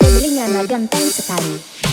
Telinga genteng sekali.